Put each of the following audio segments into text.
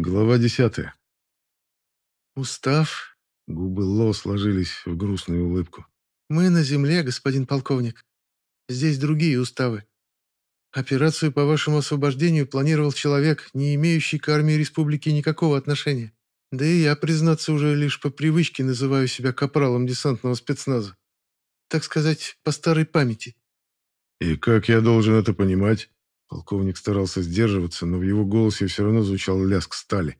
Глава десятая. «Устав?» Губы Ло сложились в грустную улыбку. «Мы на земле, господин полковник. Здесь другие уставы. Операцию по вашему освобождению планировал человек, не имеющий к армии республики никакого отношения. Да и я, признаться, уже лишь по привычке называю себя капралом десантного спецназа. Так сказать, по старой памяти». «И как я должен это понимать?» Полковник старался сдерживаться, но в его голосе все равно звучал лязг стали.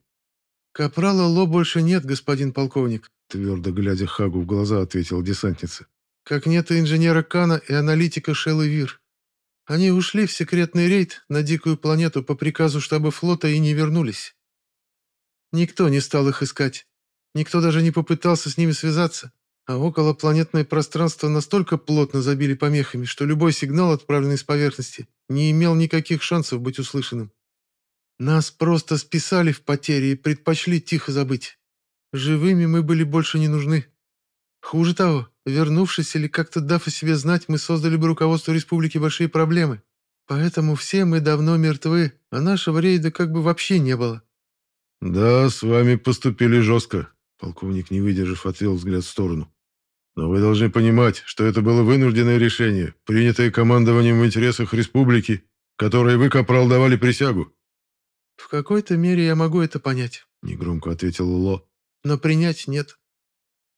«Капрала Ло больше нет, господин полковник», твердо глядя Хагу в глаза, ответила десантница. «Как нет и инженера Кана и аналитика Шеллы Вир. Они ушли в секретный рейд на дикую планету по приказу штаба флота и не вернулись. Никто не стал их искать. Никто даже не попытался с ними связаться. А околопланетное пространство настолько плотно забили помехами, что любой сигнал, отправленный с поверхности, не имел никаких шансов быть услышанным. Нас просто списали в потере и предпочли тихо забыть. Живыми мы были больше не нужны. Хуже того, вернувшись или как-то дав о себе знать, мы создали бы руководству республики большие проблемы. Поэтому все мы давно мертвы, а нашего рейда как бы вообще не было. «Да, с вами поступили жестко», — полковник, не выдержав, отвел взгляд в сторону. Но вы должны понимать, что это было вынужденное решение, принятое командованием в интересах республики, которой вы, капрал, давали присягу». «В какой-то мере я могу это понять», — негромко ответил Ло. «Но принять нет.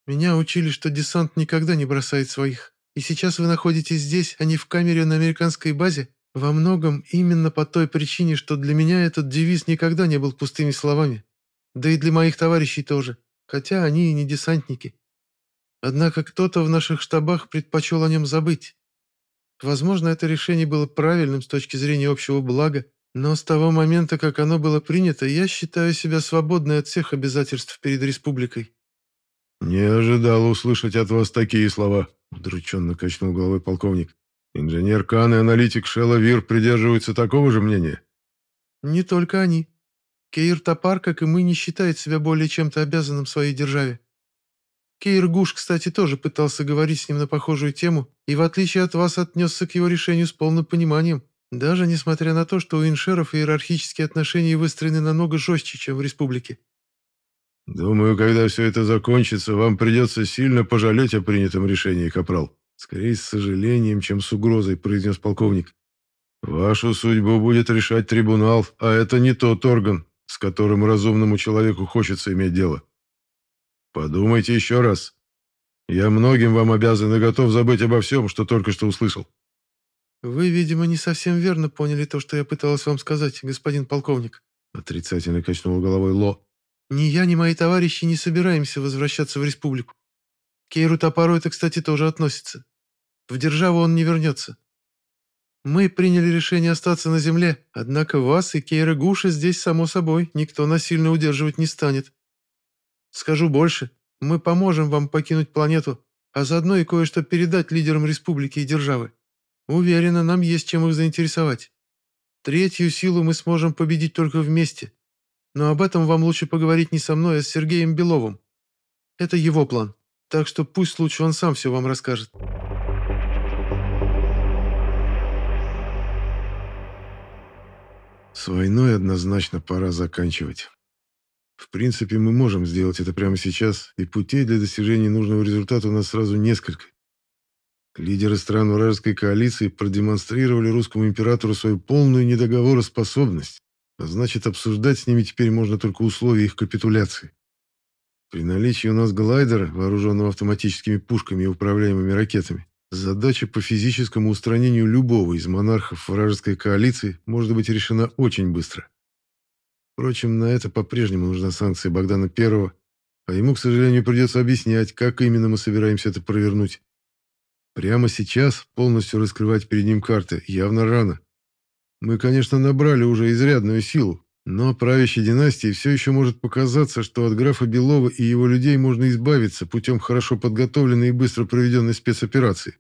Меня учили, что десант никогда не бросает своих. И сейчас вы находитесь здесь, а не в камере на американской базе, во многом именно по той причине, что для меня этот девиз никогда не был пустыми словами. Да и для моих товарищей тоже, хотя они и не десантники. Однако кто-то в наших штабах предпочел о нем забыть. Возможно, это решение было правильным с точки зрения общего блага, но с того момента, как оно было принято, я считаю себя свободной от всех обязательств перед республикой». «Не ожидал услышать от вас такие слова», — удрученно качнул головой полковник. «Инженер Кан и аналитик Шелла Вир придерживаются такого же мнения?» «Не только они. Кейр Топар, как и мы, не считает себя более чем-то обязанным своей державе. Кейргуш, кстати, тоже пытался говорить с ним на похожую тему и, в отличие от вас, отнесся к его решению с полным пониманием, даже несмотря на то, что у иншеров иерархические отношения выстроены намного жестче, чем в республике. «Думаю, когда все это закончится, вам придется сильно пожалеть о принятом решении, Капрал. Скорее с сожалением, чем с угрозой», — произнес полковник. «Вашу судьбу будет решать трибунал, а это не тот орган, с которым разумному человеку хочется иметь дело». Подумайте еще раз. Я многим вам обязан и готов забыть обо всем, что только что услышал. Вы, видимо, не совсем верно поняли то, что я пыталась вам сказать, господин полковник. Отрицательно качнул головой Ло. Ни я, ни мои товарищи не собираемся возвращаться в республику. Кейру Топору это, кстати, тоже относится. В державу он не вернется. Мы приняли решение остаться на земле, однако вас и Кейра Гуша здесь, само собой, никто насильно удерживать не станет. Скажу больше, мы поможем вам покинуть планету, а заодно и кое-что передать лидерам республики и державы. Уверена, нам есть чем их заинтересовать. Третью силу мы сможем победить только вместе. Но об этом вам лучше поговорить не со мной, а с Сергеем Беловым. Это его план, так что пусть лучше он сам все вам расскажет». С войной однозначно пора заканчивать. В принципе, мы можем сделать это прямо сейчас, и путей для достижения нужного результата у нас сразу несколько. Лидеры стран вражеской коалиции продемонстрировали русскому императору свою полную недоговороспособность, а значит, обсуждать с ними теперь можно только условия их капитуляции. При наличии у нас глайдера, вооруженного автоматическими пушками и управляемыми ракетами, задача по физическому устранению любого из монархов вражеской коалиции может быть решена очень быстро. Впрочем, на это по-прежнему нужна санкция Богдана Первого, а ему, к сожалению, придется объяснять, как именно мы собираемся это провернуть. Прямо сейчас полностью раскрывать перед ним карты явно рано. Мы, конечно, набрали уже изрядную силу, но правящей династии все еще может показаться, что от графа Белова и его людей можно избавиться путем хорошо подготовленной и быстро проведенной спецоперации.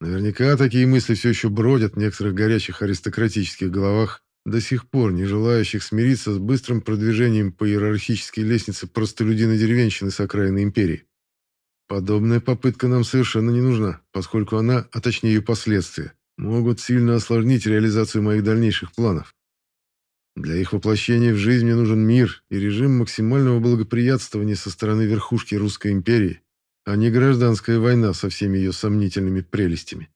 Наверняка такие мысли все еще бродят в некоторых горячих аристократических головах, до сих пор не желающих смириться с быстрым продвижением по иерархической лестнице простолюдиной деревенщины с окраины империи. Подобная попытка нам совершенно не нужна, поскольку она, а точнее ее последствия, могут сильно осложнить реализацию моих дальнейших планов. Для их воплощения в жизнь мне нужен мир и режим максимального благоприятствования со стороны верхушки Русской империи, а не гражданская война со всеми ее сомнительными прелестями.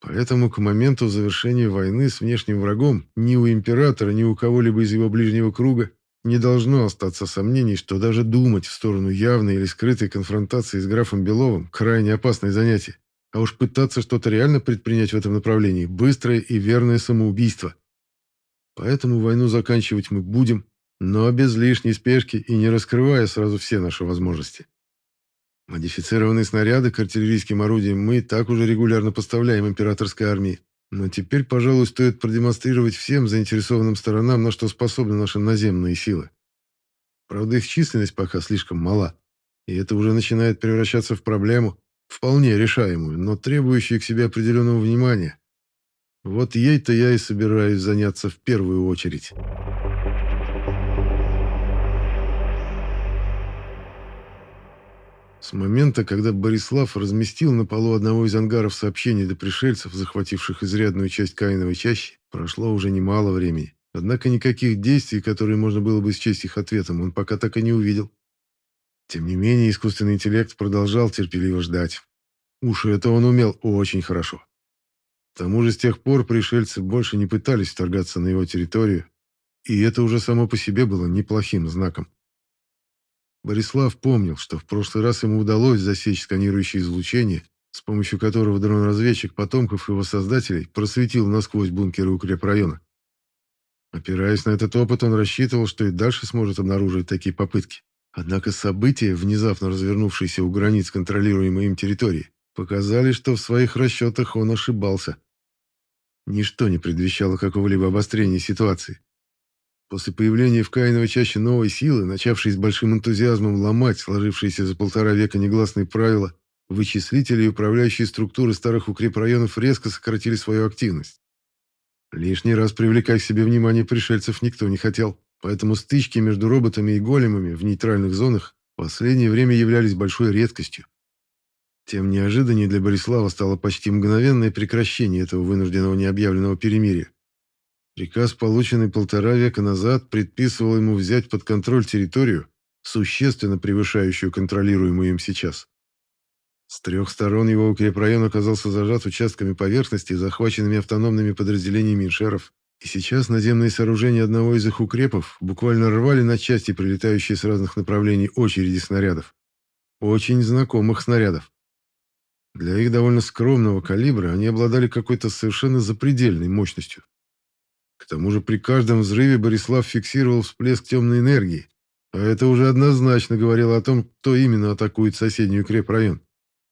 Поэтому к моменту завершения войны с внешним врагом ни у императора, ни у кого-либо из его ближнего круга не должно остаться сомнений, что даже думать в сторону явной или скрытой конфронтации с графом Беловым – крайне опасное занятие. А уж пытаться что-то реально предпринять в этом направлении – быстрое и верное самоубийство. Поэтому войну заканчивать мы будем, но без лишней спешки и не раскрывая сразу все наши возможности. Модифицированные снаряды к артиллерийским орудиям мы так уже регулярно поставляем императорской армии. Но теперь, пожалуй, стоит продемонстрировать всем заинтересованным сторонам, на что способны наши наземные силы. Правда, их численность пока слишком мала, и это уже начинает превращаться в проблему, вполне решаемую, но требующую к себе определенного внимания. Вот ей-то я и собираюсь заняться в первую очередь. С момента, когда Борислав разместил на полу одного из ангаров сообщений для пришельцев, захвативших изрядную часть Каиновой чащи, прошло уже немало времени. Однако никаких действий, которые можно было бы счесть их ответом, он пока так и не увидел. Тем не менее, искусственный интеллект продолжал терпеливо ждать. Уж это он умел очень хорошо. К тому же с тех пор пришельцы больше не пытались вторгаться на его территорию, и это уже само по себе было неплохим знаком. Борислав помнил, что в прошлый раз ему удалось засечь сканирующее излучение, с помощью которого дрон-разведчик потомков его создателей просветил насквозь бункеры укрепрайона. Опираясь на этот опыт, он рассчитывал, что и дальше сможет обнаружить такие попытки. Однако события, внезапно развернувшиеся у границ контролируемой им территории, показали, что в своих расчетах он ошибался. Ничто не предвещало какого-либо обострения ситуации. После появления в Каиновой чаще новой силы, начавшей с большим энтузиазмом ломать сложившиеся за полтора века негласные правила, вычислители и управляющие структуры старых укрепрайонов резко сократили свою активность. Лишний раз привлекать к себе внимание пришельцев никто не хотел, поэтому стычки между роботами и големами в нейтральных зонах в последнее время являлись большой редкостью. Тем неожиданнее для Борислава стало почти мгновенное прекращение этого вынужденного необъявленного перемирия. Приказ, полученный полтора века назад, предписывал ему взять под контроль территорию, существенно превышающую контролируемую им сейчас. С трех сторон его укрепрайон оказался зажат участками поверхности, захваченными автономными подразделениями иншеров, и сейчас наземные сооружения одного из их укрепов буквально рвали на части прилетающие с разных направлений очереди снарядов. Очень знакомых снарядов. Для их довольно скромного калибра они обладали какой-то совершенно запредельной мощностью. К тому же при каждом взрыве Борислав фиксировал всплеск темной энергии, а это уже однозначно говорило о том, кто именно атакует соседний укрепрайон.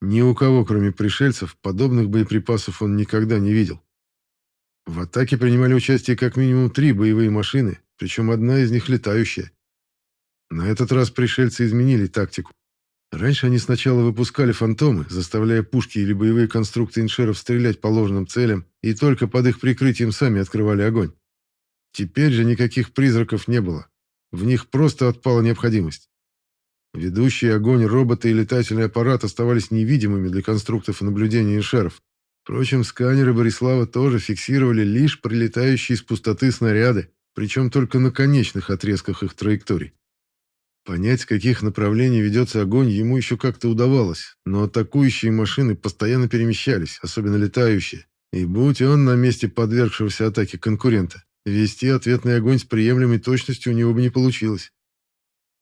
Ни у кого, кроме пришельцев, подобных боеприпасов он никогда не видел. В атаке принимали участие как минимум три боевые машины, причем одна из них летающая. На этот раз пришельцы изменили тактику. Раньше они сначала выпускали фантомы, заставляя пушки или боевые конструкты иншеров стрелять по ложным целям, и только под их прикрытием сами открывали огонь. Теперь же никаких призраков не было. В них просто отпала необходимость. Ведущий огонь роботы и летательный аппарат оставались невидимыми для конструктов наблюдения иншеров. Впрочем, сканеры Борислава тоже фиксировали лишь прилетающие из пустоты снаряды, причем только на конечных отрезках их траекторий. Понять, с каких направлений ведется огонь, ему еще как-то удавалось, но атакующие машины постоянно перемещались, особенно летающие. И будь он на месте подвергшегося атаке конкурента, вести ответный огонь с приемлемой точностью у него бы не получилось.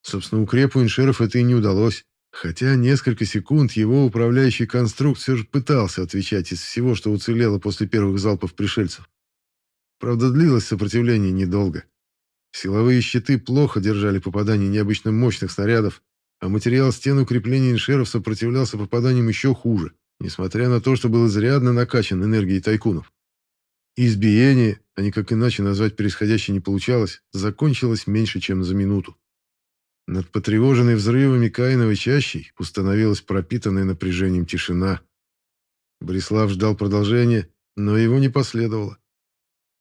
Собственно, укрепу иншеров это и не удалось, хотя несколько секунд его управляющий конструкт все же пытался отвечать из всего, что уцелело после первых залпов пришельцев. Правда, длилось сопротивление недолго. Силовые щиты плохо держали попадание необычно мощных снарядов, а материал стен укрепления иншеров сопротивлялся попаданиям еще хуже, несмотря на то, что был изрядно накачан энергией тайкунов. Избиение, а никак иначе назвать происходящее не получалось, закончилось меньше, чем за минуту. Над потревоженной взрывами Каиновой чащей установилась пропитанная напряжением тишина. Борислав ждал продолжения, но его не последовало.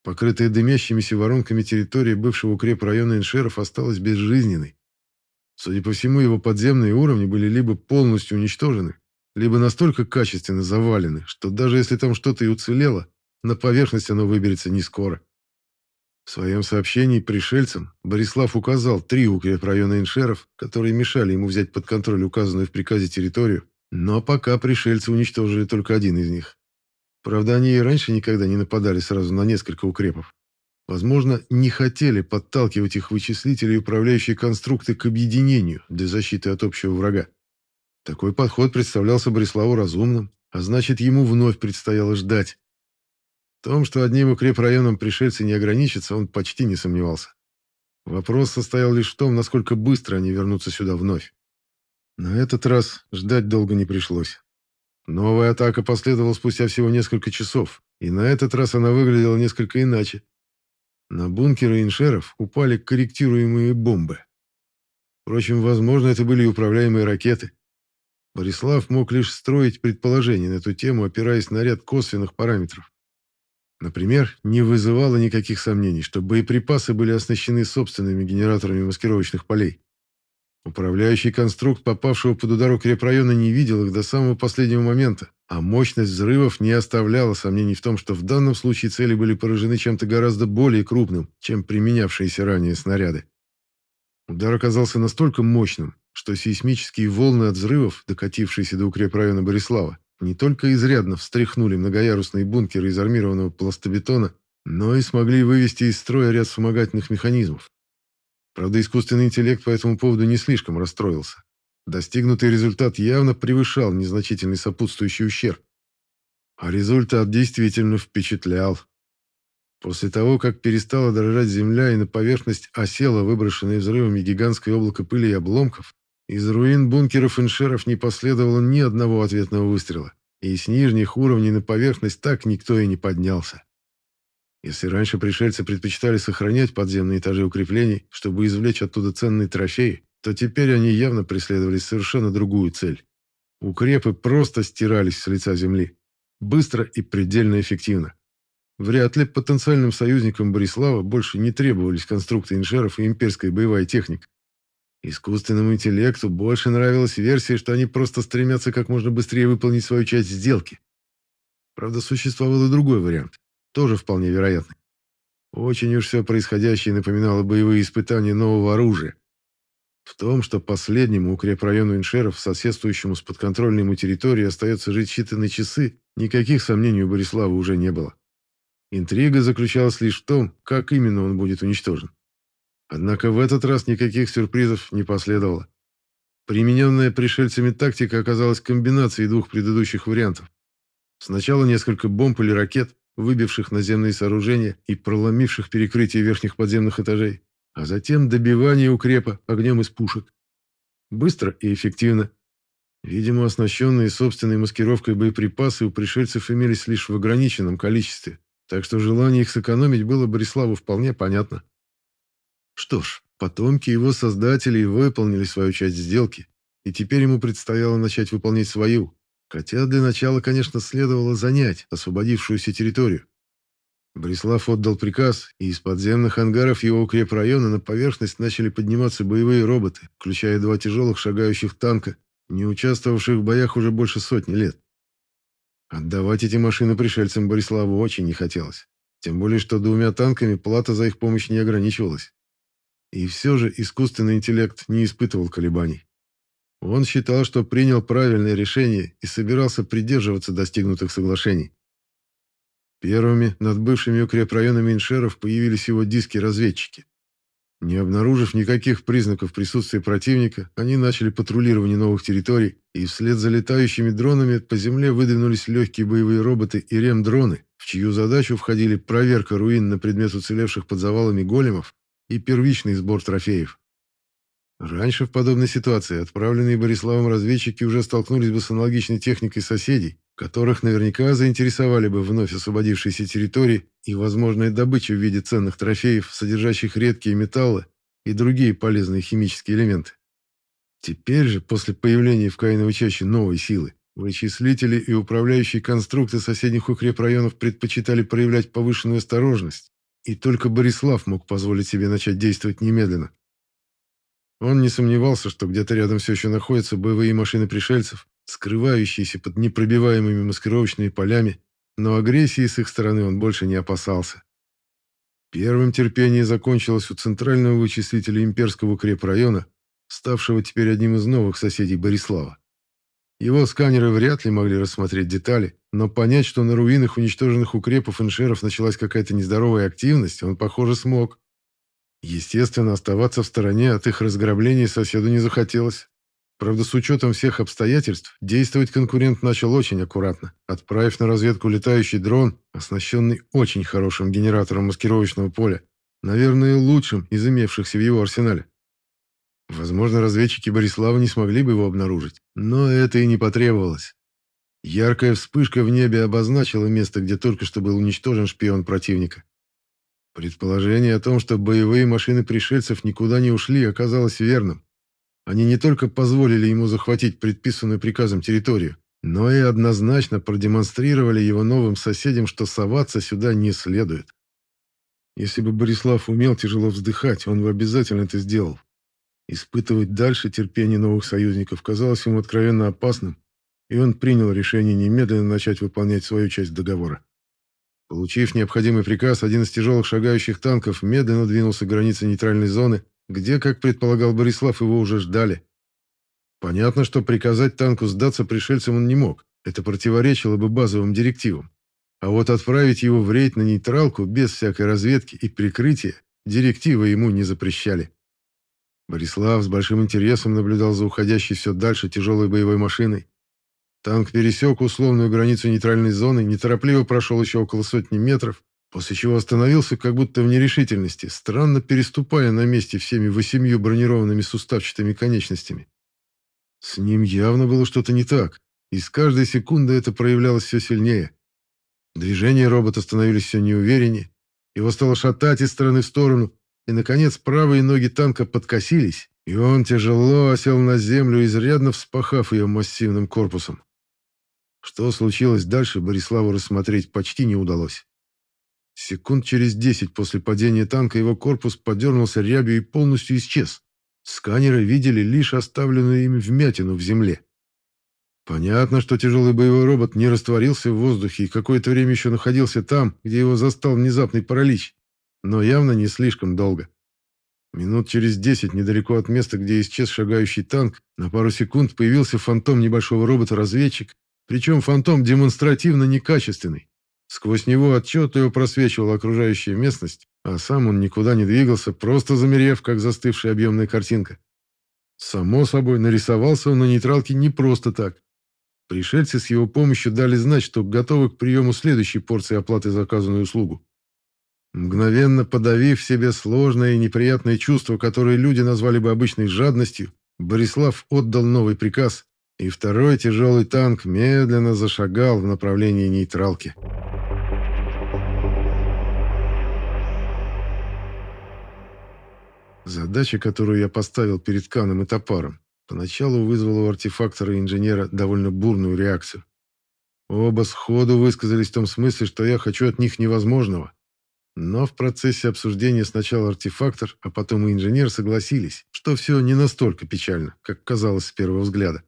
Покрытая дымящимися воронками территория бывшего укрепрайона иншеров осталась безжизненной. Судя по всему, его подземные уровни были либо полностью уничтожены, либо настолько качественно завалены, что даже если там что-то и уцелело, на поверхность оно выберется не скоро. В своем сообщении пришельцам Борислав указал три укрепрайона иншеров, которые мешали ему взять под контроль указанную в приказе территорию, но пока пришельцы уничтожили только один из них. Правда, они и раньше никогда не нападали сразу на несколько укрепов. Возможно, не хотели подталкивать их вычислители и управляющие конструкты к объединению для защиты от общего врага. Такой подход представлялся Бориславу разумным, а значит, ему вновь предстояло ждать, в том, что одним укрепрайоном пришельцы не ограничатся, он почти не сомневался. Вопрос состоял лишь в том, насколько быстро они вернутся сюда вновь. На этот раз ждать долго не пришлось. Новая атака последовала спустя всего несколько часов, и на этот раз она выглядела несколько иначе. На бункеры иншеров упали корректируемые бомбы. Впрочем, возможно, это были и управляемые ракеты. Борислав мог лишь строить предположения на эту тему, опираясь на ряд косвенных параметров. Например, не вызывало никаких сомнений, что боеприпасы были оснащены собственными генераторами маскировочных полей. Управляющий конструкт, попавшего под удар укрепрайона, не видел их до самого последнего момента, а мощность взрывов не оставляла сомнений в том, что в данном случае цели были поражены чем-то гораздо более крупным, чем применявшиеся ранее снаряды. Удар оказался настолько мощным, что сейсмические волны от взрывов, докатившиеся до укрепрайона Борислава, не только изрядно встряхнули многоярусные бункеры из армированного пластобетона, но и смогли вывести из строя ряд вспомогательных механизмов. Правда, искусственный интеллект по этому поводу не слишком расстроился. Достигнутый результат явно превышал незначительный сопутствующий ущерб. А результат действительно впечатлял. После того, как перестала дрожать земля и на поверхность осело выброшенное взрывами гигантское облако пыли и обломков, из руин бункеров иншеров не последовало ни одного ответного выстрела, и с нижних уровней на поверхность так никто и не поднялся. Если раньше пришельцы предпочитали сохранять подземные этажи укреплений, чтобы извлечь оттуда ценные трофеи, то теперь они явно преследовали совершенно другую цель. Укрепы просто стирались с лица земли. Быстро и предельно эффективно. Вряд ли потенциальным союзникам Борислава больше не требовались конструкты инжеров и имперская боевая техника. Искусственному интеллекту больше нравилась версия, что они просто стремятся как можно быстрее выполнить свою часть сделки. Правда, существовал и другой вариант, тоже вполне вероятный. Очень уж все происходящее напоминало боевые испытания нового оружия. В том, что последнему укрепрайону иншеров, соседствующему с подконтрольной ему территорией, остается жить считанные часы, никаких сомнений у Борислава уже не было. Интрига заключалась лишь в том, как именно он будет уничтожен. Однако в этот раз никаких сюрпризов не последовало. Примененная пришельцами тактика оказалась комбинацией двух предыдущих вариантов. Сначала несколько бомб или ракет, выбивших наземные сооружения и проломивших перекрытие верхних подземных этажей, а затем добивание укрепа огнем из пушек. Быстро и эффективно. Видимо, оснащенные собственной маскировкой боеприпасы у пришельцев имелись лишь в ограниченном количестве, так что желание их сэкономить было Бориславу вполне понятно. Что ж, потомки его создателей выполнили свою часть сделки, и теперь ему предстояло начать выполнять свою, хотя для начала, конечно, следовало занять освободившуюся территорию. Борислав отдал приказ, и из подземных ангаров его укрепрайона на поверхность начали подниматься боевые роботы, включая два тяжелых шагающих танка, не участвовавших в боях уже больше сотни лет. Отдавать эти машины пришельцам Бориславу очень не хотелось. Тем более, что двумя танками плата за их помощь не ограничивалась. И все же искусственный интеллект не испытывал колебаний. Он считал, что принял правильное решение и собирался придерживаться достигнутых соглашений. Первыми над бывшими укрепрайонами иншеров появились его диски-разведчики. Не обнаружив никаких признаков присутствия противника, они начали патрулирование новых территорий, и вслед за летающими дронами по земле выдвинулись легкие боевые роботы и рем-дроны, в чью задачу входили проверка руин на предмет уцелевших под завалами големов и первичный сбор трофеев. Раньше в подобной ситуации отправленные Бориславом разведчики уже столкнулись бы с аналогичной техникой соседей, которых наверняка заинтересовали бы вновь освободившиеся территории и возможная добыча в виде ценных трофеев, содержащих редкие металлы и другие полезные химические элементы. Теперь же, после появления в Каиновой чаще новой силы, вычислители и управляющие конструкты соседних укрепрайонов предпочитали проявлять повышенную осторожность и только Борислав мог позволить себе начать действовать немедленно. Он не сомневался, что где-то рядом все еще находятся боевые машины пришельцев, скрывающиеся под непробиваемыми маскировочными полями, но агрессии с их стороны он больше не опасался. Первым терпение закончилось у центрального вычислителя имперского укрепрайона, ставшего теперь одним из новых соседей Борислава. Его сканеры вряд ли могли рассмотреть детали, но понять, что на руинах уничтоженных укрепов иншеров началась какая-то нездоровая активность, он, похоже, смог. Естественно, оставаться в стороне от их разграбления соседу не захотелось. Правда, с учетом всех обстоятельств, действовать конкурент начал очень аккуратно, отправив на разведку летающий дрон, оснащенный очень хорошим генератором маскировочного поля, наверное, лучшим из имевшихся в его арсенале. Возможно, разведчики Борислава не смогли бы его обнаружить, но это и не потребовалось. Яркая вспышка в небе обозначила место, где только что был уничтожен шпион противника. Предположение о том, что боевые машины пришельцев никуда не ушли, оказалось верным. Они не только позволили ему захватить предписанную приказом территорию, но и однозначно продемонстрировали его новым соседям, что соваться сюда не следует. Если бы Борислав умел тяжело вздыхать, он бы обязательно это сделал. Испытывать дальше терпение новых союзников казалось ему откровенно опасным, и он принял решение немедленно начать выполнять свою часть договора. Получив необходимый приказ, один из тяжелых шагающих танков медленно двинулся к границе нейтральной зоны, где, как предполагал Борислав, его уже ждали. Понятно, что приказать танку сдаться пришельцам он не мог, это противоречило бы базовым директивам. А вот отправить его в рейд на нейтралку без всякой разведки и прикрытия директивы ему не запрещали. Борислав с большим интересом наблюдал за уходящей все дальше тяжелой боевой машиной. Танк пересек условную границу нейтральной зоны, неторопливо прошел еще около сотни метров, после чего остановился как будто в нерешительности, странно переступая на месте всеми восемью бронированными суставчатыми конечностями. С ним явно было что-то не так, и с каждой секунды это проявлялось все сильнее. Движения робота становились все неувереннее, его стало шатать из стороны в сторону, и, наконец, правые ноги танка подкосились, и он тяжело осел на землю, изрядно вспахав ее массивным корпусом. Что случилось дальше, Бориславу рассмотреть почти не удалось. Секунд через десять после падения танка его корпус подернулся рябью и полностью исчез. Сканеры видели лишь оставленную ими вмятину в земле. Понятно, что тяжелый боевой робот не растворился в воздухе и какое-то время еще находился там, где его застал внезапный паралич но явно не слишком долго. Минут через десять недалеко от места, где исчез шагающий танк, на пару секунд появился фантом небольшого робота-разведчик, причем фантом демонстративно некачественный. Сквозь него отчетливо просвечивала окружающая местность, а сам он никуда не двигался, просто замерев, как застывшая объемная картинка. Само собой, нарисовался он на нейтралке не просто так. Пришельцы с его помощью дали знать, что готовы к приему следующей порции оплаты за оказанную услугу. Мгновенно подавив в себе сложное и неприятное чувство, которое люди назвали бы обычной жадностью, Борислав отдал новый приказ, и второй тяжелый танк медленно зашагал в направлении нейтралки. Задача, которую я поставил перед Каном и Топаром, поначалу вызвала у артефактора и инженера довольно бурную реакцию. Оба сходу высказались в том смысле, что я хочу от них невозможного, но в процессе обсуждения сначала артефактор, а потом и инженер согласились, что все не настолько печально, как казалось с первого взгляда.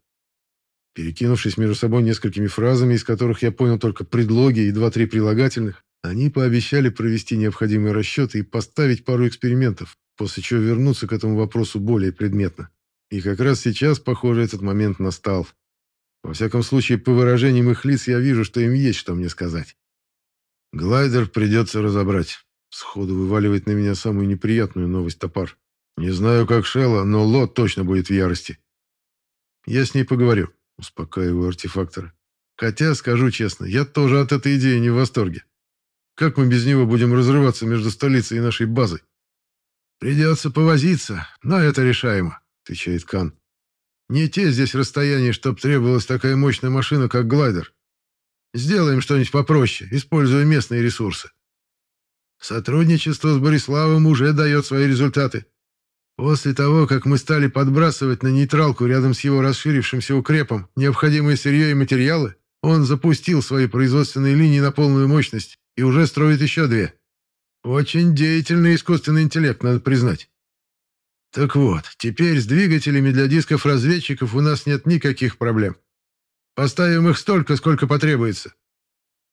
Перекинувшись между собой несколькими фразами, из которых я понял только предлоги и два-три прилагательных, они пообещали провести необходимые расчеты и поставить пару экспериментов, после чего вернуться к этому вопросу более предметно. И как раз сейчас, похоже, этот момент настал. Во всяком случае, по выражениям их лиц я вижу, что им есть что мне сказать. Глайдер придется разобрать. Сходу вываливает на меня самую неприятную новость топар. Не знаю, как Шелла, но Лот точно будет в ярости. Я с ней поговорю, успокаиваю артефактора. Хотя, скажу честно, я тоже от этой идеи не в восторге. Как мы без него будем разрываться между столицей и нашей базой? Придется повозиться, но это решаемо, отвечает Кан. Не те здесь расстояния, чтоб требовалась такая мощная машина, как глайдер. Сделаем что-нибудь попроще, используя местные ресурсы. Сотрудничество с Бориславом уже дает свои результаты. После того, как мы стали подбрасывать на нейтралку рядом с его расширившимся укрепом необходимые сырье и материалы, он запустил свои производственные линии на полную мощность и уже строит еще две. Очень деятельный искусственный интеллект, надо признать. Так вот, теперь с двигателями для дисков-разведчиков у нас нет никаких проблем. Поставим их столько, сколько потребуется.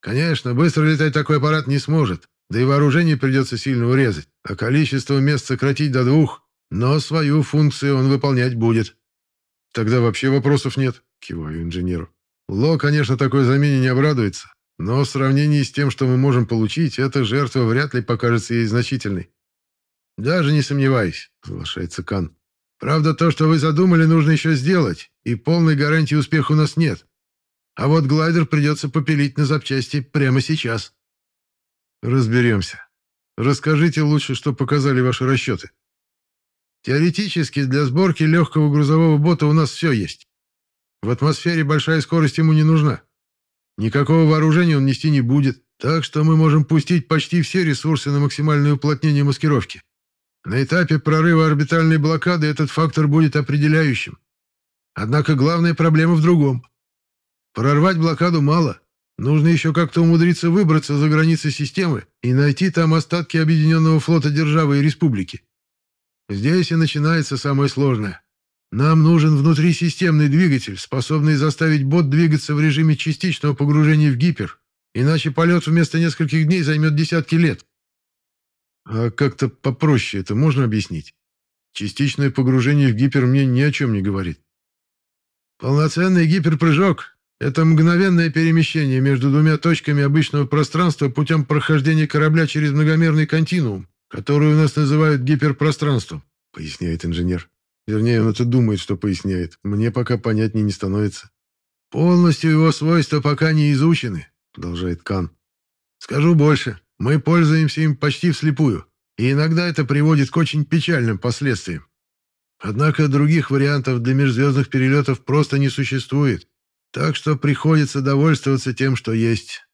Конечно, быстро летать такой аппарат не сможет, да и вооружение придется сильно урезать, а количество мест сократить до двух, но свою функцию он выполнять будет. Тогда вообще вопросов нет, киваю инженеру. Ло, конечно, такой замене не обрадуется, но в сравнении с тем, что мы можем получить, эта жертва вряд ли покажется ей значительной. «Даже не сомневаюсь», — соглашается Кан. «Правда, то, что вы задумали, нужно еще сделать, и полной гарантии успеха у нас нет. А вот глайдер придется попилить на запчасти прямо сейчас». «Разберемся. Расскажите лучше, что показали ваши расчеты». «Теоретически для сборки легкого грузового бота у нас все есть. В атмосфере большая скорость ему не нужна. Никакого вооружения он нести не будет, так что мы можем пустить почти все ресурсы на максимальное уплотнение маскировки. На этапе прорыва орбитальной блокады этот фактор будет определяющим. Однако главная проблема в другом. Прорвать блокаду мало. Нужно еще как-то умудриться выбраться за границы системы и найти там остатки Объединенного флота державы и республики. Здесь и начинается самое сложное. Нам нужен внутрисистемный двигатель, способный заставить бот двигаться в режиме частичного погружения в гипер, иначе полет вместо нескольких дней займет десятки лет. А как-то попроще это можно объяснить? Частичное погружение в гипер мне ни о чем не говорит. Полноценный гиперпрыжок – это мгновенное перемещение между двумя точками обычного пространства путем прохождения корабля через многомерный континуум, который у нас называют гиперпространством, поясняет инженер. Вернее, он это думает, что поясняет. Мне пока понятнее не становится. «Полностью его свойства пока не изучены», — продолжает Кан. «Скажу больше. Мы пользуемся им почти вслепую, и иногда это приводит к очень печальным последствиям. Однако других вариантов для межзвездных перелетов просто не существует, так что приходится довольствоваться тем, что есть.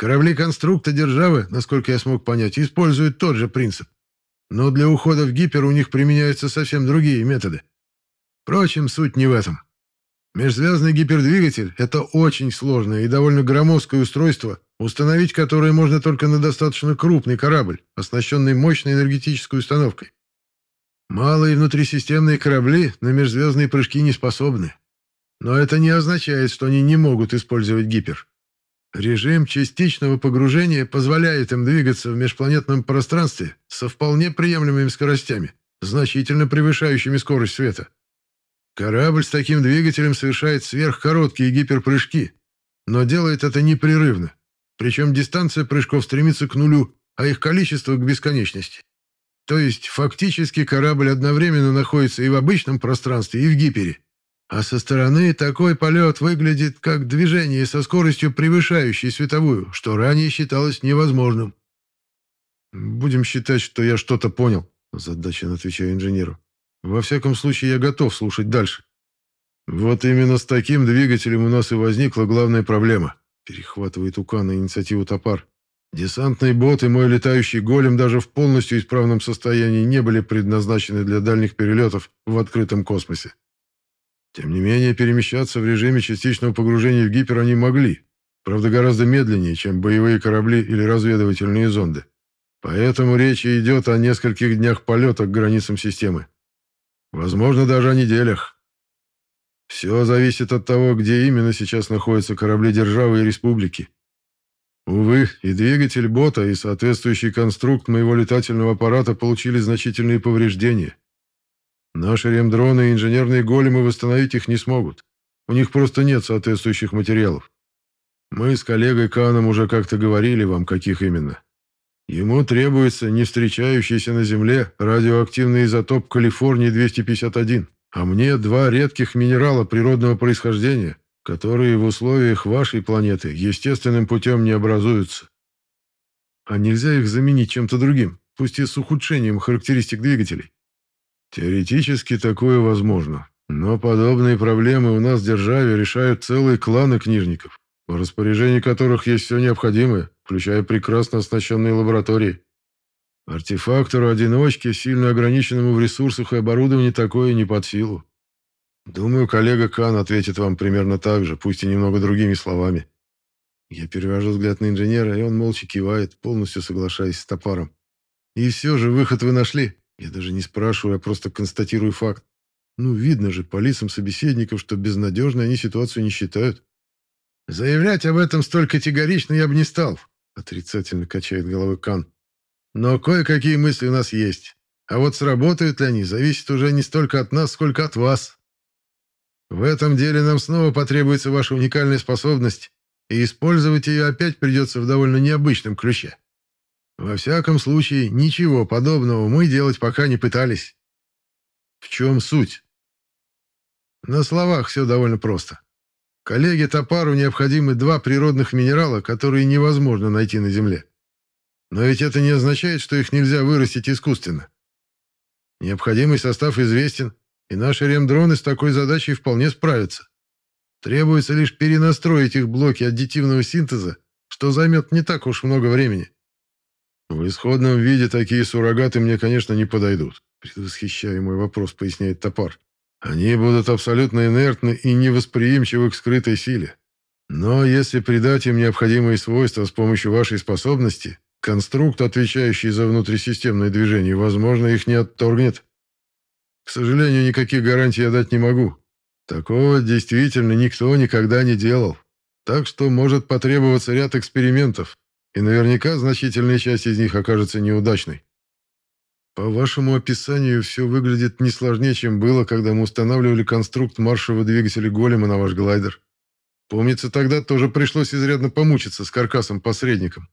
Корабли конструкта державы, насколько я смог понять, используют тот же принцип. Но для ухода в гипер у них применяются совсем другие методы. Впрочем, суть не в этом. Межзвездный гипердвигатель – это очень сложное и довольно громоздкое устройство, установить которое можно только на достаточно крупный корабль, оснащенный мощной энергетической установкой. Малые внутрисистемные корабли на межзвездные прыжки не способны. Но это не означает, что они не могут использовать гипер. Режим частичного погружения позволяет им двигаться в межпланетном пространстве со вполне приемлемыми скоростями, значительно превышающими скорость света. Корабль с таким двигателем совершает сверхкороткие гиперпрыжки, но делает это непрерывно, причем дистанция прыжков стремится к нулю, а их количество к бесконечности. То есть фактически корабль одновременно находится и в обычном пространстве, и в гипере. А со стороны такой полет выглядит как движение со скоростью, превышающей световую, что ранее считалось невозможным. «Будем считать, что я что-то понял», – задачен отвечаю инженеру. «Во всяком случае, я готов слушать дальше». «Вот именно с таким двигателем у нас и возникла главная проблема», – перехватывает УК на инициативу Топар. «Десантный бот и мой летающий голем даже в полностью исправном состоянии не были предназначены для дальних перелетов в открытом космосе. Тем не менее, перемещаться в режиме частичного погружения в гипер они могли, правда гораздо медленнее, чем боевые корабли или разведывательные зонды. Поэтому речь идет о нескольких днях полета к границам системы. Возможно, даже о неделях. Все зависит от того, где именно сейчас находятся корабли державы и республики. Увы, и двигатель бота, и соответствующий конструкт моего летательного аппарата получили значительные повреждения. Наши ремдроны и инженерные големы восстановить их не смогут. У них просто нет соответствующих материалов. Мы с коллегой Каном уже как-то говорили вам, каких именно. Ему требуется не встречающийся на Земле радиоактивный изотоп Калифорнии-251, а мне два редких минерала природного происхождения, которые в условиях вашей планеты естественным путем не образуются. А нельзя их заменить чем-то другим, пусть и с ухудшением характеристик двигателей? Теоретически такое возможно, но подобные проблемы у нас в державе решают целые кланы книжников, в распоряжении которых есть все необходимое, включая прекрасно оснащенные лаборатории. Артефактору-одиночке, сильно ограниченному в ресурсах и оборудовании, такое не под силу. Думаю, коллега Кан ответит вам примерно так же, пусть и немного другими словами. Я перевожу взгляд на инженера, и он молча кивает, полностью соглашаясь с топаром. И все же выход вы нашли. Я даже не спрашиваю, а просто констатирую факт. Ну, видно же по лицам собеседников, что безнадежной они ситуацию не считают. Заявлять об этом столь категорично я бы не стал, Отрицательно качает головой Кан. Но кое-какие мысли у нас есть. А вот сработают ли они, зависит уже не столько от нас, сколько от вас. В этом деле нам снова потребуется ваша уникальная способность, и использовать ее опять придется в довольно необычном ключе. Во всяком случае, ничего подобного мы делать пока не пытались. В чем суть? На словах все довольно просто. Коллеге Топару необходимы два природных минерала, которые невозможно найти на Земле. Но ведь это не означает, что их нельзя вырастить искусственно. Необходимый состав известен, и наши ремдроны с такой задачей вполне справятся. Требуется лишь перенастроить их блоки аддитивного синтеза, что займет не так уж много времени. В исходном виде такие суррогаты мне, конечно, не подойдут, предвосхищая мой вопрос, поясняет Топар. Они будут абсолютно инертны и невосприимчивы к скрытой силе. Но если придать им необходимые свойства с помощью вашей способности, конструкт, отвечающий за внутрисистемное движение, возможно, их не отторгнет. К сожалению, никаких гарантий я дать не могу. Такого действительно никто никогда не делал. Так что может потребоваться ряд экспериментов, и наверняка значительная часть из них окажется неудачной. По вашему описанию, все выглядит не сложнее, чем было, когда мы устанавливали конструкт маршевого двигателя голема на ваш глайдер. Помнится, тогда тоже пришлось изрядно помучиться с каркасом-посредником.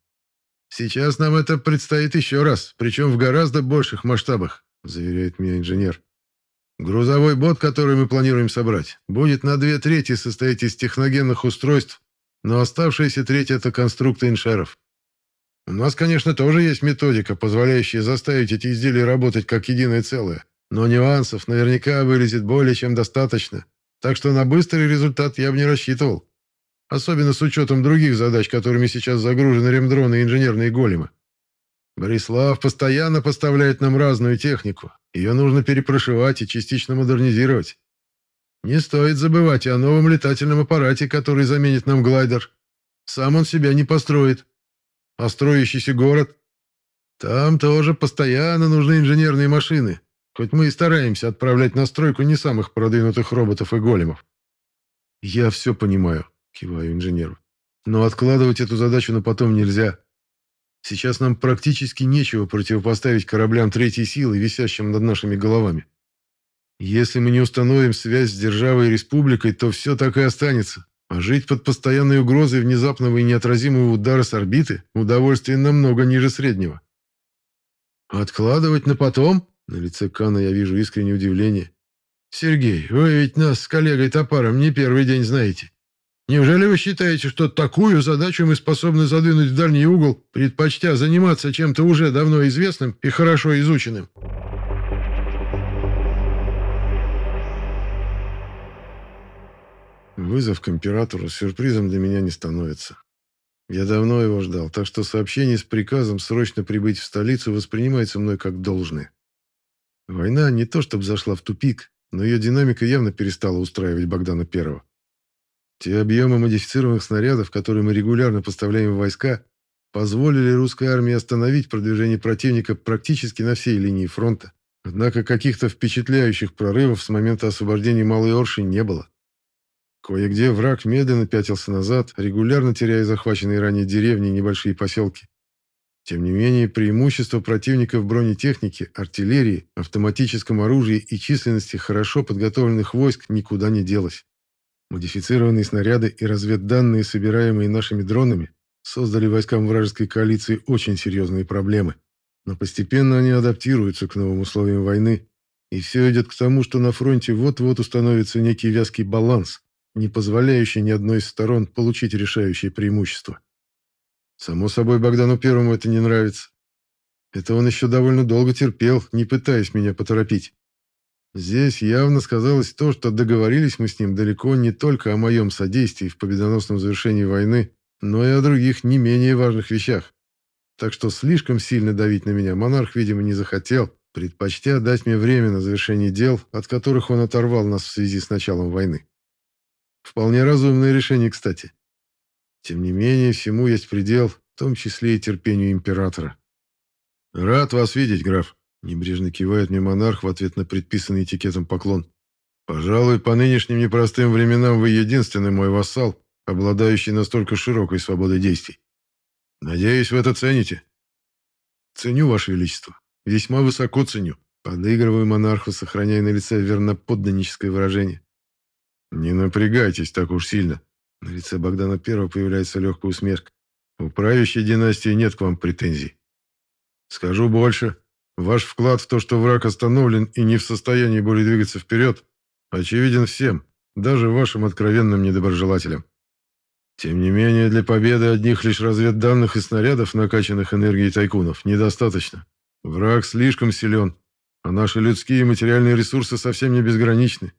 Сейчас нам это предстоит еще раз, причем в гораздо больших масштабах, заверяет меня инженер. Грузовой бот, который мы планируем собрать, будет на две трети состоять из техногенных устройств, но оставшаяся треть — это конструкты иншеров. У нас, конечно, тоже есть методика, позволяющая заставить эти изделия работать как единое целое, но нюансов наверняка вылезет более чем достаточно, так что на быстрый результат я бы не рассчитывал. Особенно с учетом других задач, которыми сейчас загружены ремдроны и инженерные големы. Борислав постоянно поставляет нам разную технику. Ее нужно перепрошивать и частично модернизировать. Не стоит забывать о новом летательном аппарате, который заменит нам глайдер. Сам он себя не построит. А строящийся город? Там тоже постоянно нужны инженерные машины, хоть мы и стараемся отправлять на стройку не самых продвинутых роботов и големов. Я все понимаю, киваю инженеру. Но откладывать эту задачу на потом нельзя. Сейчас нам практически нечего противопоставить кораблям третьей силы, висящим над нашими головами. Если мы не установим связь с державой и республикой, то все так и останется. А жить под постоянной угрозой внезапного и неотразимого удара с орбиты – удовольствие намного ниже среднего. «Откладывать на потом?» – на лице Кана я вижу искреннее удивление. «Сергей, вы ведь нас с коллегой Топаром не первый день знаете. Неужели вы считаете, что такую задачу мы способны задвинуть в дальний угол, предпочтя заниматься чем-то уже давно известным и хорошо изученным?» Вызов к императору сюрпризом для меня не становится. Я давно его ждал, так что сообщение с приказом срочно прибыть в столицу воспринимается мной как должное. Война не то чтобы зашла в тупик, но ее динамика явно перестала устраивать Богдана Первого. Те объемы модифицированных снарядов, которые мы регулярно поставляем в войска, позволили русской армии остановить продвижение противника практически на всей линии фронта. Однако каких-то впечатляющих прорывов с момента освобождения Малой Орши не было. Кое-где враг медленно пятился назад, регулярно теряя захваченные ранее деревни и небольшие поселки. Тем не менее, преимущество противника в бронетехнике, артиллерии, автоматическом оружии и численности хорошо подготовленных войск никуда не делось. Модифицированные снаряды и разведданные, собираемые нашими дронами, создали войскам вражеской коалиции очень серьезные проблемы. Но постепенно они адаптируются к новым условиям войны, и все идет к тому, что на фронте вот-вот установится некий вязкий баланс, не позволяющий ни одной из сторон получить решающее преимущество. Само собой, Богдану Первому это не нравится. Это он еще довольно долго терпел, не пытаясь меня поторопить. Здесь явно сказалось то, что договорились мы с ним далеко не только о моем содействии в победоносном завершении войны, но и о других не менее важных вещах. Так что слишком сильно давить на меня монарх, видимо, не захотел, предпочтя дать мне время на завершение дел, от которых он оторвал нас в связи с началом войны. Вполне разумное решение, кстати. Тем не менее, всему есть предел, в том числе и терпению императора. «Рад вас видеть, граф», — небрежно кивает мне монарх в ответ на предписанный этикетом поклон. «Пожалуй, по нынешним непростым временам вы единственный мой вассал, обладающий настолько широкой свободой действий. Надеюсь, вы это цените. Ценю, Ваше Величество. Весьма высоко ценю. Подыгрываю монарху, сохраняя на лице верноподданническое выражение. Не напрягайтесь так уж сильно. На лице Богдана Первого появляется легкая усмешка. У правящей династии нет к вам претензий. Скажу больше. Ваш вклад в то, что враг остановлен и не в состоянии более двигаться вперед, очевиден всем, даже вашим откровенным недоброжелателям. Тем не менее, для победы одних лишь разведданных и снарядов, накачанных энергией тайкунов, недостаточно. Враг слишком силен, а наши людские и материальные ресурсы совсем не безграничны.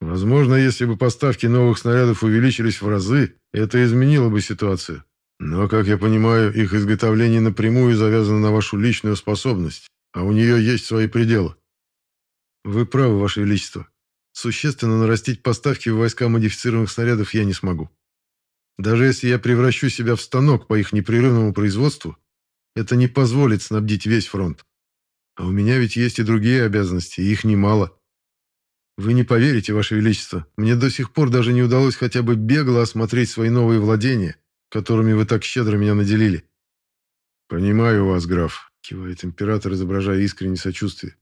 Возможно, если бы поставки новых снарядов увеличились в разы, это изменило бы ситуацию. Но, как я понимаю, их изготовление напрямую завязано на вашу личную способность, а у нее есть свои пределы. Вы правы, Ваше Величество. Существенно нарастить поставки в войска модифицированных снарядов я не смогу. Даже если я превращу себя в станок по их непрерывному производству, это не позволит снабдить весь фронт. А у меня ведь есть и другие обязанности, их немало. Вы не поверите, Ваше Величество, мне до сих пор даже не удалось хотя бы бегло осмотреть свои новые владения, которыми вы так щедро меня наделили. Понимаю вас, граф, кивает император, изображая искреннее сочувствие.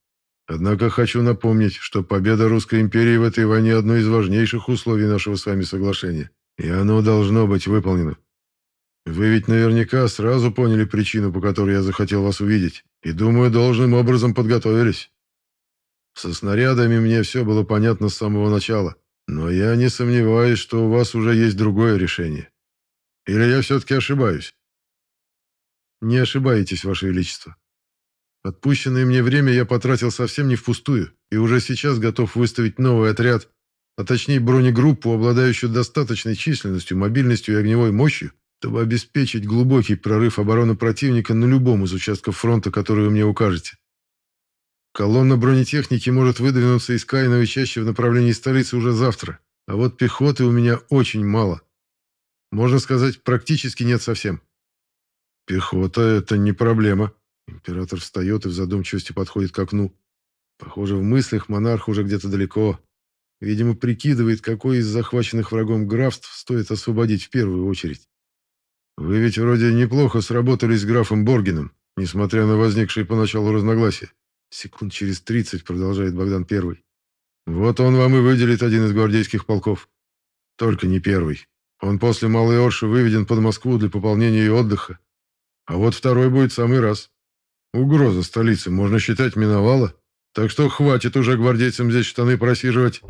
Однако хочу напомнить, что победа Русской империи в этой войне одно из важнейших условий нашего с вами соглашения, и оно должно быть выполнено. Вы ведь наверняка сразу поняли причину, по которой я захотел вас увидеть, и, думаю, должным образом подготовились. Со снарядами мне все было понятно с самого начала, но я не сомневаюсь, что у вас уже есть другое решение. Или я все-таки ошибаюсь? Не ошибаетесь, Ваше Величество. Отпущенное мне время я потратил совсем не впустую, и уже сейчас готов выставить новый отряд, а точнее бронегруппу, обладающую достаточной численностью, мобильностью и огневой мощью, чтобы обеспечить глубокий прорыв обороны противника на любом из участков фронта, который вы мне укажете. Колонна бронетехники может выдвинуться из Каиновой чаще в направлении столицы уже завтра, а вот пехоты у меня очень мало. Можно сказать, практически нет совсем. Пехота — это не проблема. Император встает и в задумчивости подходит к окну. Похоже, в мыслях монарх уже где-то далеко. Видимо, прикидывает, какой из захваченных врагом графств стоит освободить в первую очередь. Вы ведь вроде неплохо сработали с графом Боргином, несмотря на возникшие поначалу разногласия. Секунд через тридцать, продолжает Богдан Первый. Вот он вам и выделит один из гвардейских полков. Только не первый. Он после Малой Орши выведен под Москву для пополнения и отдыха. А вот второй будет самый раз. Угроза столицы, можно считать, миновала. Так что хватит уже гвардейцам здесь штаны просиживать.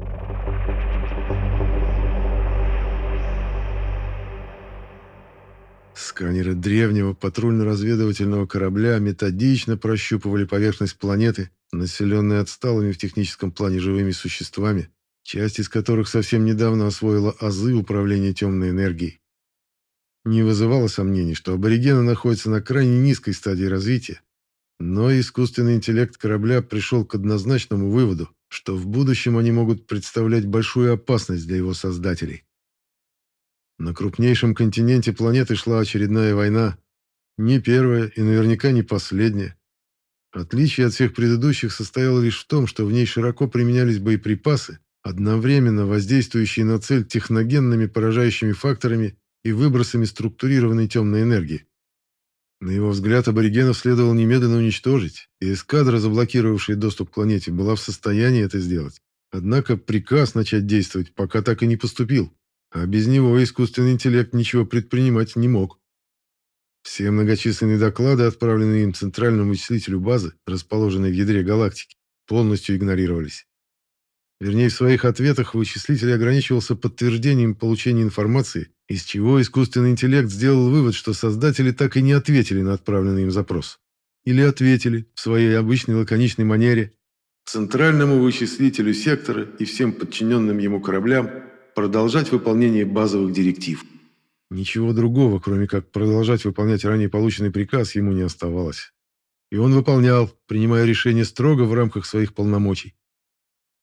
Сканеры древнего патрульно-разведывательного корабля методично прощупывали поверхность планеты, населенной отсталыми в техническом плане живыми существами, часть из которых совсем недавно освоила азы управления темной энергией. Не вызывало сомнений, что аборигены находятся на крайне низкой стадии развития, но искусственный интеллект корабля пришел к однозначному выводу, что в будущем они могут представлять большую опасность для его создателей. На крупнейшем континенте планеты шла очередная война. Не первая и наверняка не последняя. Отличие от всех предыдущих состояло лишь в том, что в ней широко применялись боеприпасы, одновременно воздействующие на цель техногенными поражающими факторами и выбросами структурированной темной энергии. На его взгляд, аборигенов следовало немедленно уничтожить, и эскадра, заблокировавшая доступ к планете, была в состоянии это сделать. Однако приказ начать действовать пока так и не поступил а без него искусственный интеллект ничего предпринимать не мог. Все многочисленные доклады, отправленные им центральному вычислителю базы, расположенной в ядре галактики, полностью игнорировались. Вернее, в своих ответах вычислитель ограничивался подтверждением получения информации, из чего искусственный интеллект сделал вывод, что создатели так и не ответили на отправленный им запрос. Или ответили в своей обычной лаконичной манере. Центральному вычислителю сектора и всем подчиненным ему кораблям продолжать выполнение базовых директив. Ничего другого, кроме как продолжать выполнять ранее полученный приказ, ему не оставалось. И он выполнял, принимая решения строго в рамках своих полномочий.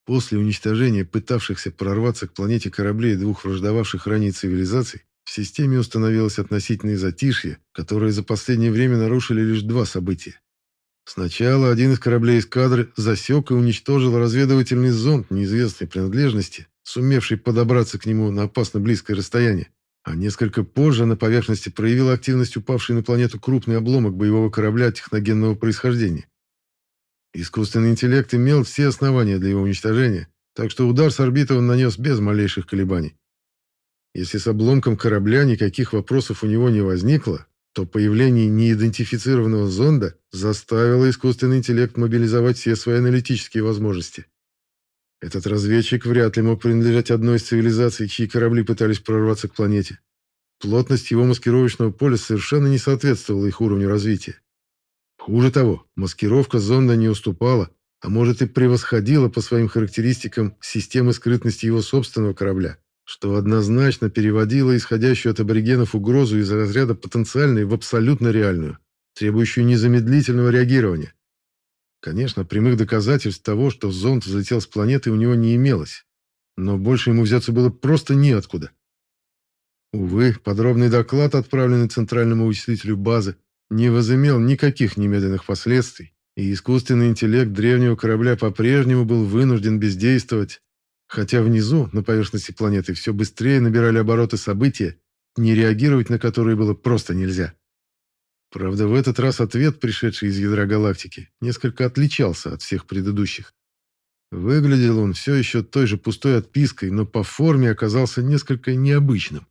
После уничтожения пытавшихся прорваться к планете кораблей двух враждовавших ранее цивилизаций, в системе установилось относительное затишье, которое за последнее время нарушили лишь два события. Сначала один из кораблей эскадры засек и уничтожил разведывательный зонд неизвестной принадлежности, сумевший подобраться к нему на опасно близкое расстояние. А несколько позже на поверхности проявил активность упавший на планету крупный обломок боевого корабля техногенного происхождения. Искусственный интеллект имел все основания для его уничтожения, так что удар с орбиты он нанес без малейших колебаний. Если с обломком корабля никаких вопросов у него не возникло, то появление неидентифицированного зонда заставило искусственный интеллект мобилизовать все свои аналитические возможности. Этот разведчик вряд ли мог принадлежать одной из цивилизаций, чьи корабли пытались прорваться к планете. Плотность его маскировочного поля совершенно не соответствовала их уровню развития. Хуже того, маскировка зонда не уступала, а может и превосходила по своим характеристикам системы скрытности его собственного корабля, что однозначно переводило исходящую от аборигенов угрозу из разряда потенциальной в абсолютно реальную, требующую незамедлительного реагирования. Конечно, прямых доказательств того, что зонд взлетел с планеты, у него не имелось, но больше ему взяться было просто неоткуда. Увы, подробный доклад, отправленный центральному вычислителю базы, не возымел никаких немедленных последствий, и искусственный интеллект древнего корабля по-прежнему был вынужден бездействовать, хотя внизу, на поверхности планеты, все быстрее набирали обороты события, не реагировать на которые было просто нельзя. Правда, в этот раз ответ, пришедший из ядра галактики, несколько отличался от всех предыдущих. Выглядел он все еще той же пустой отпиской, но по форме оказался несколько необычным.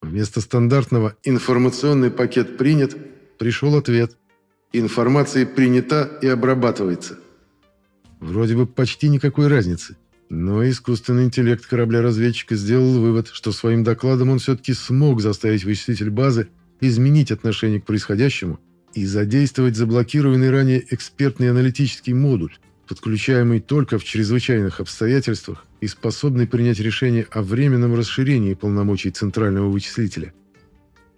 Вместо стандартного «информационный пакет принят» пришел ответ «информация принята и обрабатывается». Вроде бы почти никакой разницы, но искусственный интеллект корабля-разведчика сделал вывод, что своим докладом он все-таки смог заставить вычислитель базы изменить отношение к происходящему и задействовать заблокированный ранее экспертный аналитический модуль, подключаемый только в чрезвычайных обстоятельствах и способный принять решение о временном расширении полномочий центрального вычислителя.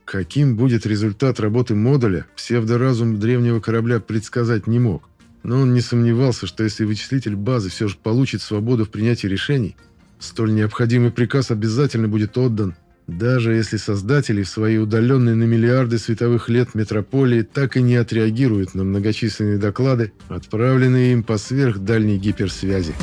Каким будет результат работы модуля, псевдоразум древнего корабля предсказать не мог. Но он не сомневался, что если вычислитель базы все же получит свободу в принятии решений, столь необходимый приказ обязательно будет отдан даже если создатели в своей удаленной на миллиарды световых лет метрополии так и не отреагируют на многочисленные доклады, отправленные им по сверхдальней гиперсвязи.